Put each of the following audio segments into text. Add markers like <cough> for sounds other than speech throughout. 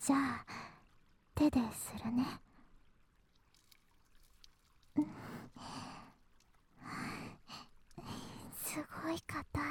じゃあ手でするね。すごい硬い。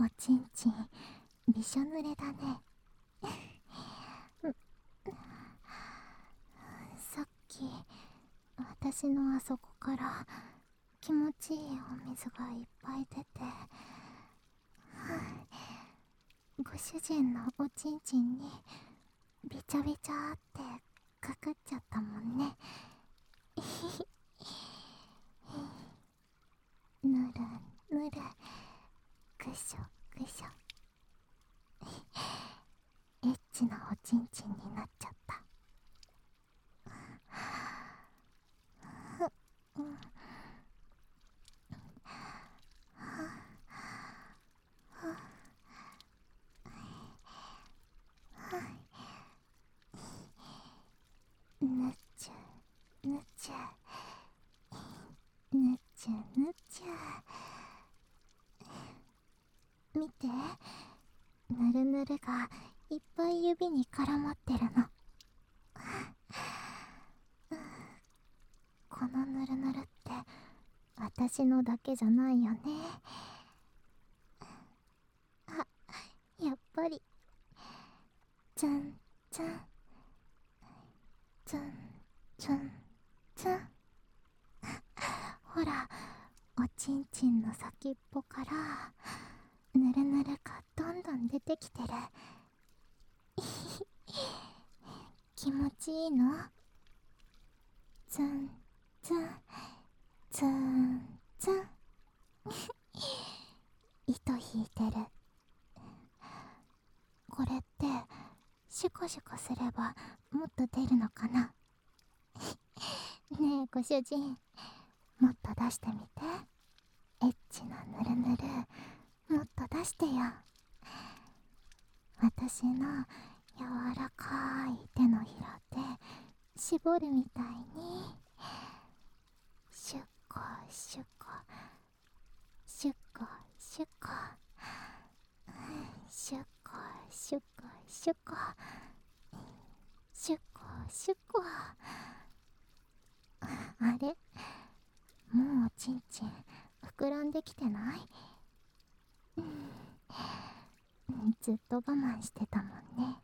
おちんちんびしょ濡れだね。さっき私のあそこから気持ちいいお水がいっぱい出てご主人のおちんちんにびちゃびちゃってかかっちゃったもんね。<laughs> ぬるぬるぐしょぐしょ。エッチなおちんちんになっちゃったぬちゅぬちゅぬちゅぬちゅ見て。ぬるぬるがいっぱい指に絡まってるの。このぬるぬるって私のだけじゃないよね。あやっぱり。じゃんじゃん。つんつんつん。ほらおちんちんの先っぽからぬるぬるがどんどん出てきてる。<laughs> 気持ちいいの？つんつんつんつん糸引いてる。これってシュコシュコすればもっと出るのかな？<laughs> ねえご主人。もっと出してみて。エッチなぬるぬる。もっと出してよ。私の柔らかい手のひらで絞るみたいに。シュッコシュッコシュッコシュッコシュッコシュッコシュッコシュッコシュッコあれ？もうおちんちん膨らんできてない？ずっと我慢してたもんね。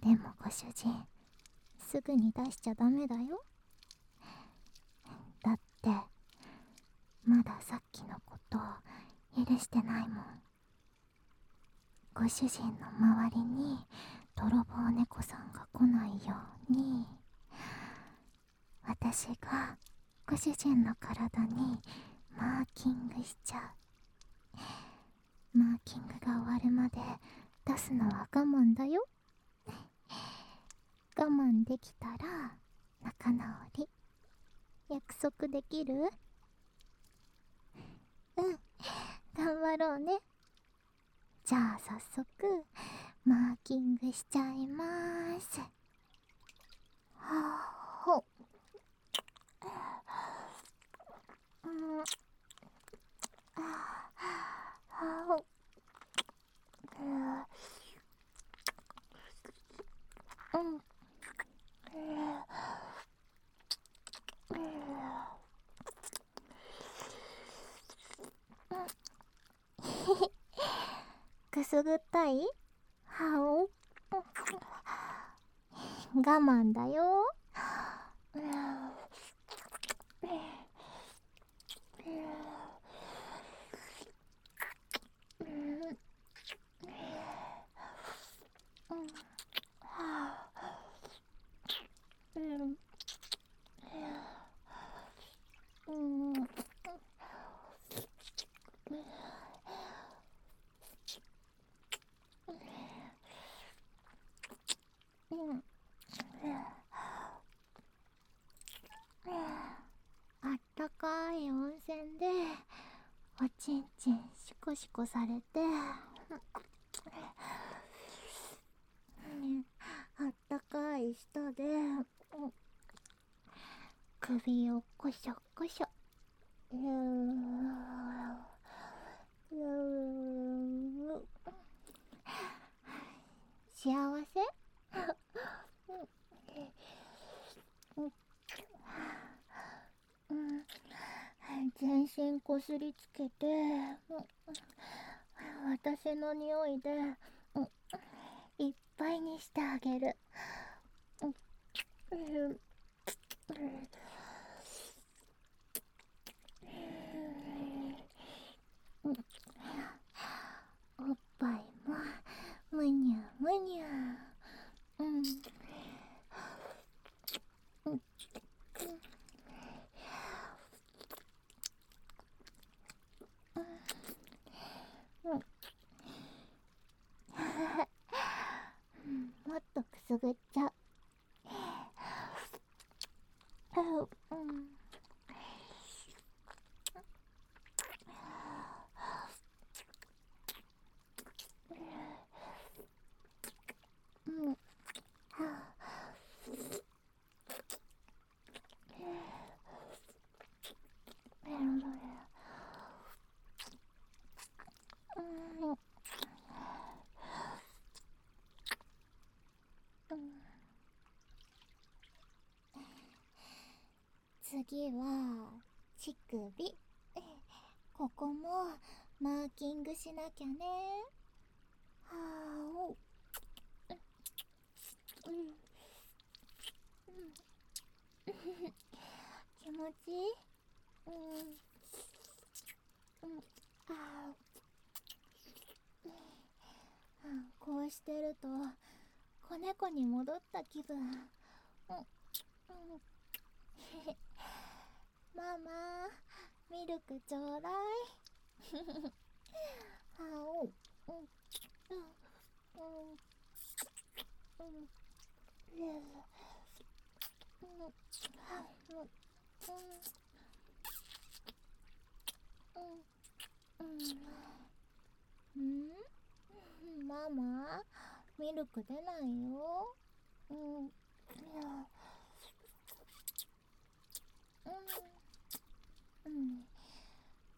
でもご主人すぐに出しちゃダメだよ。だってまださっきのこと許してないもん。ご主人の周りに泥棒猫さんが来ないように。私がご主人の体にマーキングしちゃう。マーキングが終わるまで出すのは我慢だよ。我慢できたら仲直り。約束できる？うん。頑張ろうね。じゃあ早速マーキングしちゃいまーす。はあ。ほうんあはおうんくすぐったい？はお？我慢だようんうん。あったかい温泉でおちんちんシコシコされて。あったかい舌で首をこしょこしょ。幸せ？全身こすりつけて私の匂いでいっぱいにしてあげる。おっぱいもむにゃむにゃ。うんもっとくすぐっちゃ。ううんうんうん次は乳首。ここもマーキングしなきゃね。はあお。うん。うん。気持ちいいうん。うん。ああこうしてると子猫に戻った気分うん。うん。ママミルクちょうだい。<laughs> あおうん。うん。うん。うん。うん。ママミルク出ないようん。うん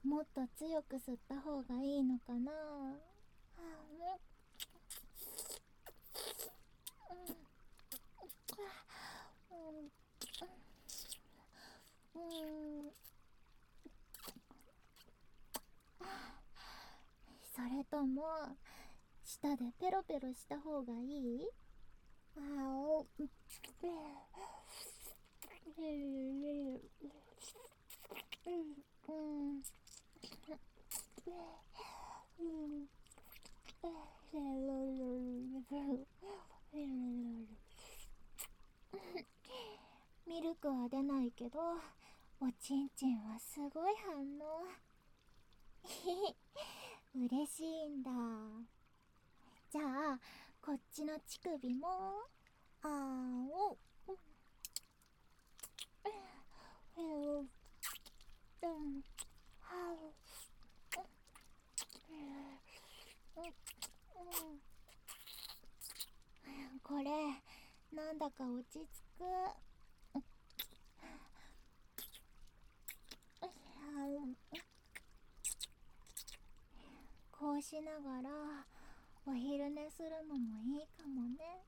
もっと強く吸った方がいいのかな。うん。それとも舌でペロペロした方がいいあおうん。ミルクは出ないけどおちん。ちん。はすごい反応嬉しいん。だじゃあこっちの乳首もあおうん。うん。はうん。これなんだか落ち着く。こうしながらお昼寝するのもいいかもね。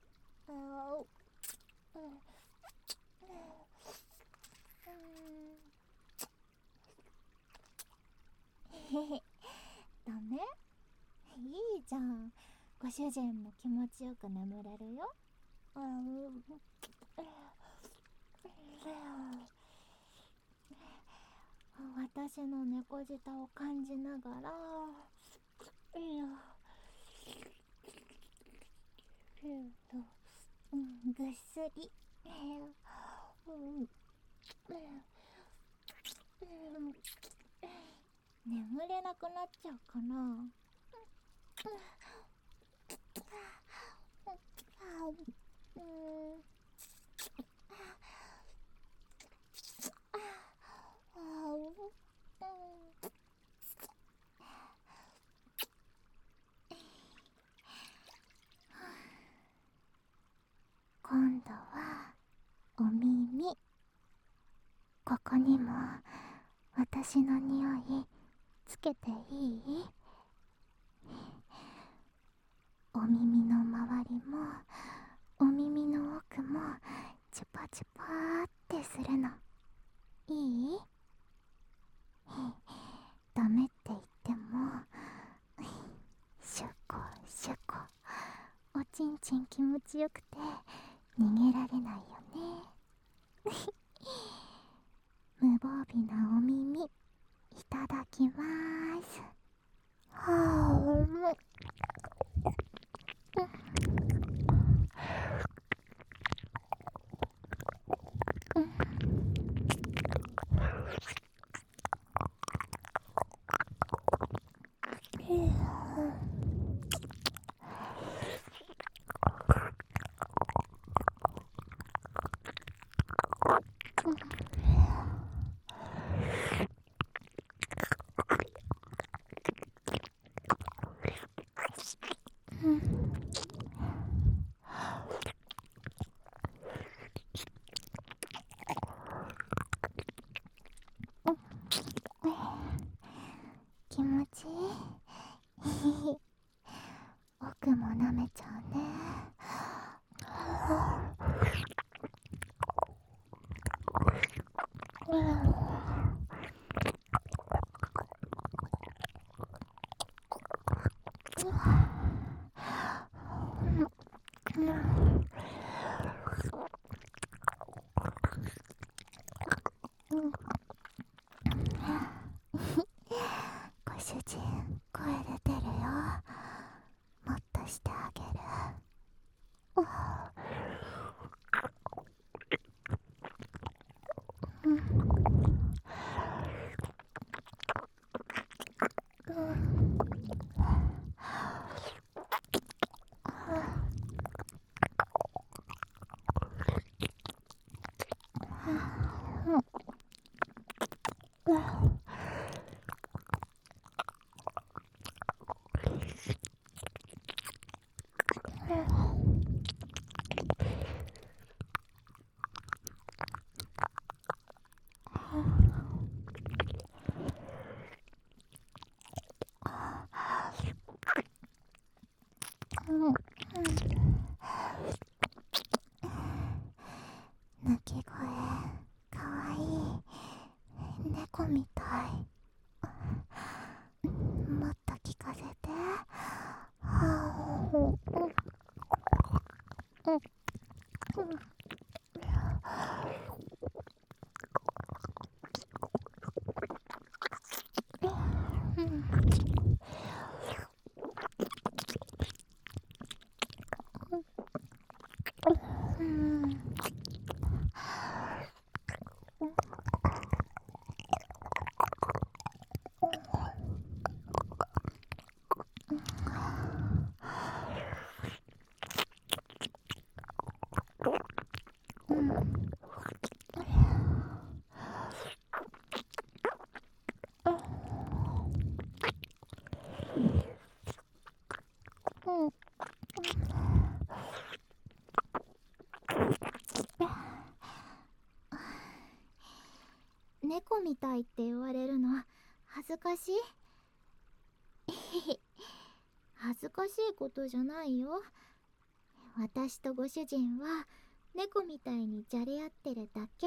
あおうんへへ <laughs> ダメ？いいじゃん。ご主人も気持ちよく眠れるよ。あうん。私の猫舌を感じながらいやうん。ぐっすり。うん。眠れなくなっちゃうかな。うん今度はお耳。ここにも私の匂いつけていい？お耳の周りもお耳の奥もチュパチュパーってするの。いい？ダメって言ってもシュコシュコ。おちんちん気持ちよくて逃げられないよね。<laughs> 無防備なお耳。いただきます。はあうん。猫みたいって言われるの恥ずかしい。<laughs> 恥ずかしいことじゃないよ。私とご主人は猫みたいにじゃれ合ってるだけ。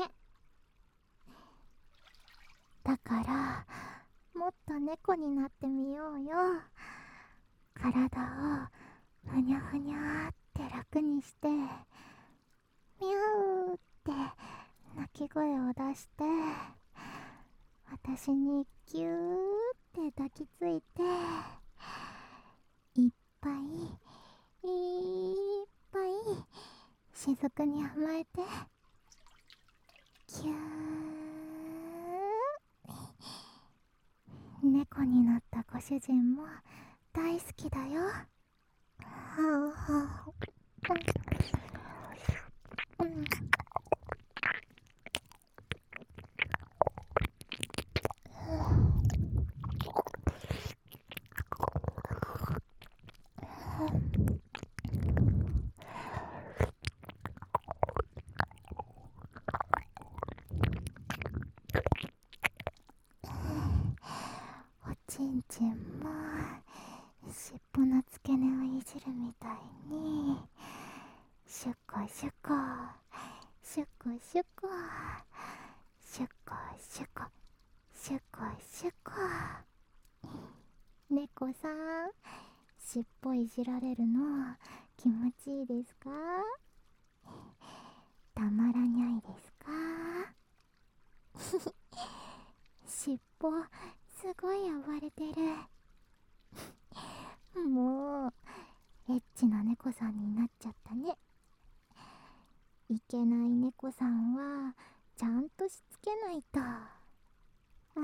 だからもっと猫になってみようよ。体をふにゃふにゃって楽にしてミャーって鳴き声を出して。私にぎゅーって抱きついていっぱいいっぱい雫に甘えてぎゅー猫になったご主人も大好きだよはあはあうんちんも尻尾の付け根をいじるみたいにシュコシュコシュコシュコシュコシュコシュコシュコ猫さん尻尾いじられるの気持ちいいですか？たまらにゃいですか？<laughs> 尻尾すごい暴れてる。もうエッチな猫さんになっちゃったね。いけない猫さんはちゃんとしつけないと。あー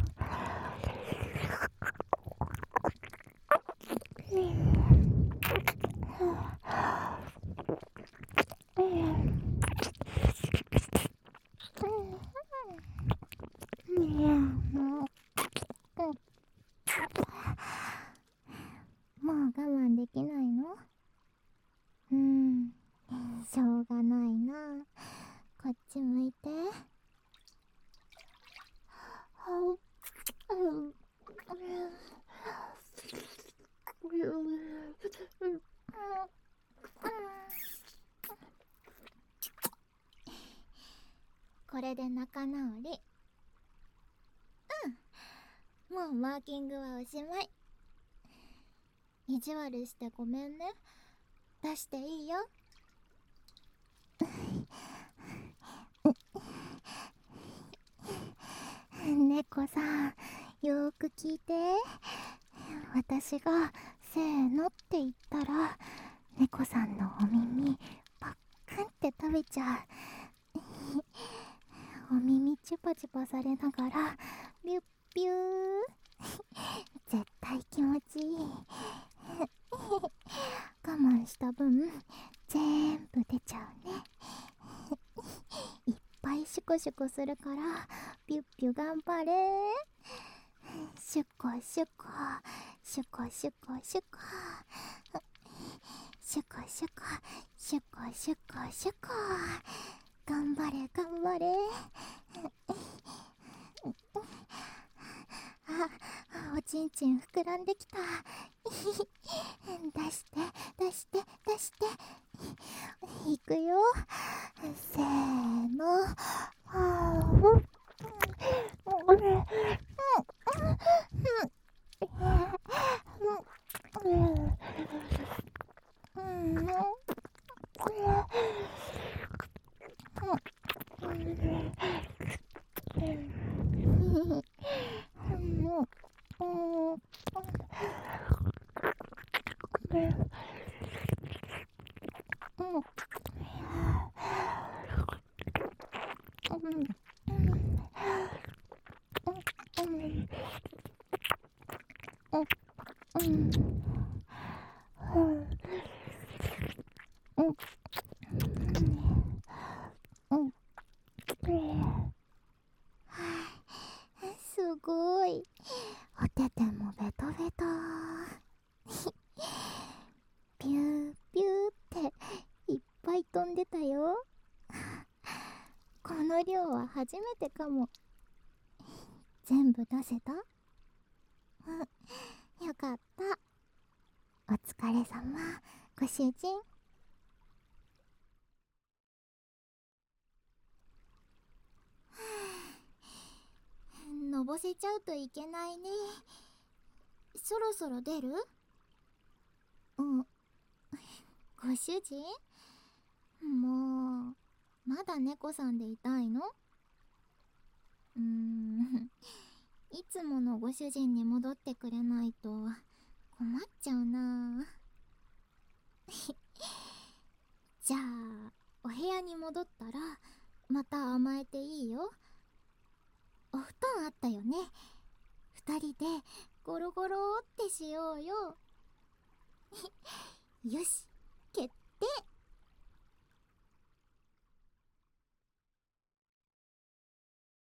れで仲直り。うん。もうマーキングはおしまい。意地悪してごめんね。出していいよ。猫さんよーく聞いて。私がせーのって言ったら猫さんのお耳パックンって食べちゃう。お耳チュパチュパされながらビュッビュー。絶対気持ちいい。我慢した分全部出ちゃうね。いっぱいシュコシュコするからピュッピュ頑張れ。シュコシュコ。シュコシュコシュコ。シュコシュコ。シュコシュコシュコ。頑張れ頑張れ。あおちんちん膨らんできた。出して出して出して。いくよ。せーの。すごいおててもベトベトの量は初めてかも全部出せた？う <laughs> んよかった。お疲れ様。ご主人。のぼせちゃうといけないね。そろそろ出る？うん。ご主人？もうまだ猫さんでいたいの？うーん。<laughs> いつものご主人に戻ってくれないと困っちゃうな。<laughs> じゃあお部屋に戻ったらまた甘えていいよ。お布団あったよね。二人でゴロゴロってしようよ。<laughs> よし決定。